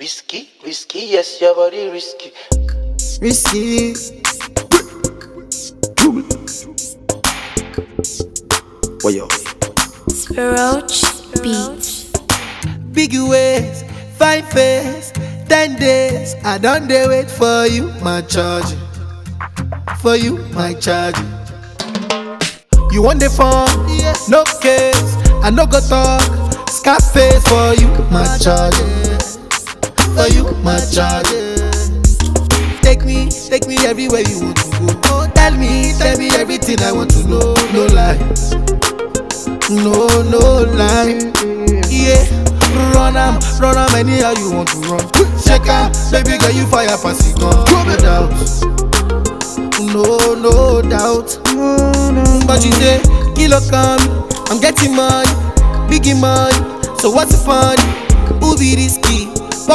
Risky, risky, yes, your body risky. Risky. What yo? Speroach Beatz. Big ways, fine face, ten days. I don't dey wait for you, my charge. For you, my charge. You want the phone? Yes. No case. I no go talk. Scarface for you, my charge. For you, my charge. Take me, take me everywhere you want to go. Oh, tell me, tell me everything I want to know. No lie, no, no lie. Yeah, run am, run am anyhow you want to run. Shake am, baby girl you fire it gun. No doubt, no, no doubt. But you say, kilo come, I'm getting money, biggie money. So what's the fun? Who be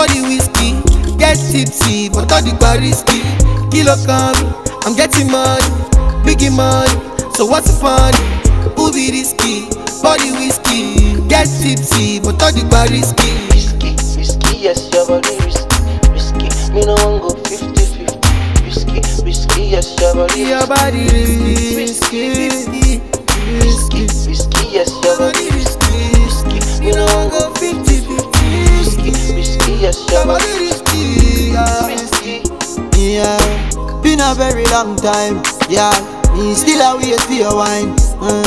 Body whiskey, get tipsy, but all the bar risky. Kilo come, I'm getting money, biggie money. So what's the fun? Who be risky? Body whiskey, get tipsy, but all the bar risky. Risky, risky, yes, your body risky. Risky, me no one go 50 50. Risky, risky, yes, your body Your body risky, risky, risky. Been a very long time. Yeah, me still a wait for your wine. Uh,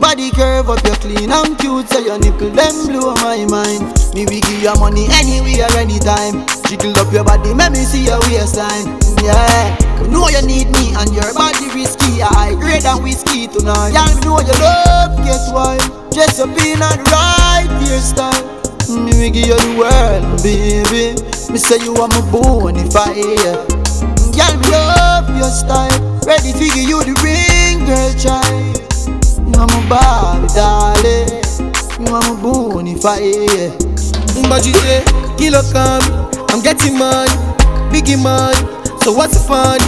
body curve up, you clean and cute, so your nipple them blow my mind. Me we give you money anywhere, anytime. Jiggle up your body, make me see your waistline. Yeah, you know you need me and your body risky. I grade and whiskey tonight. Yeah, me know you love, guess why? Dress up in a right hairstyle. Me we give you the world, baby. Me say you are my bonfire. Girl, me love your style. Ready to give you the ring, girl, child. You are my Barbie, darling. You are my bonfire. But you say, kilo come, I'm getting money, biggie money. So what's the fun?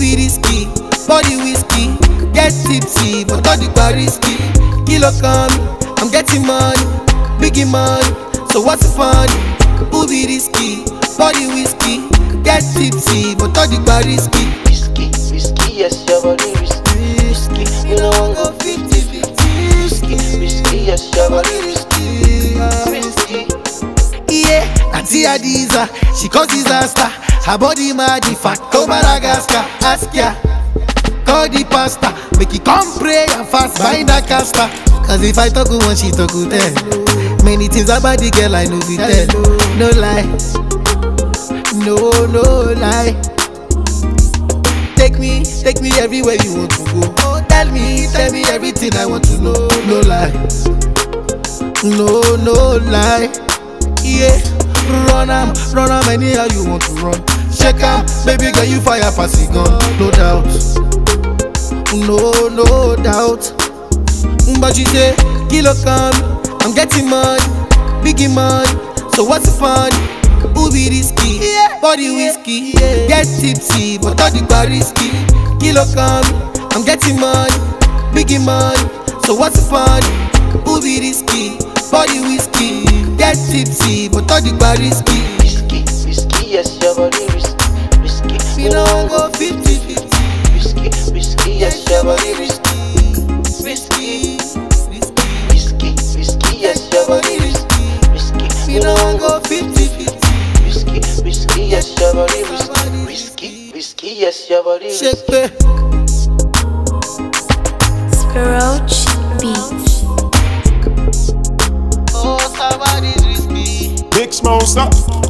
Be risky? Body whiskey, get tipsy, but all the bar risky. Kilo come, I'm getting money, biggie money. So what's the fun? Be risky? Body whiskey, get tipsy, but all the bar risky. Risky, risky, yes, your body risky. Risky, me no one go 50 50. Risky, risky, yes, your body risky. Risky. Yeah, Auntie Adiza, she cause disaster. Her body mad, in fact, go Madagascar. Ask ya, call the pastor, make it come pray and fast, find a caster. Cause if I talk one, she talk with them. Many things about the girl I know be tell. No lie, no, no lie. Take me, take me everywhere you want to go. Oh, tell me, tell me everything I want to know. No lie, no, no lie. Yeah, run am, run am anyhow you want to run. Shake am, baby girl you fire pass it gun, no doubt, no no doubt. But you say kilo come, I'm getting money, biggie money. So what's the fun? Who be risky? Body whiskey, get tipsy, but all the bar risky. Kilo come, I'm getting money, biggie money. So what's the fun? Who be risky? Body whiskey, get tipsy, but all the bar risky. Whiskey, risky, yes, your body risky. Risky, Me no wan go 50 50. Risky, risky, yes, your body. Risky, yes, your body risky. Shake me. Speroach Beatz. Oh, somebody's risky. Big Smoke, stop.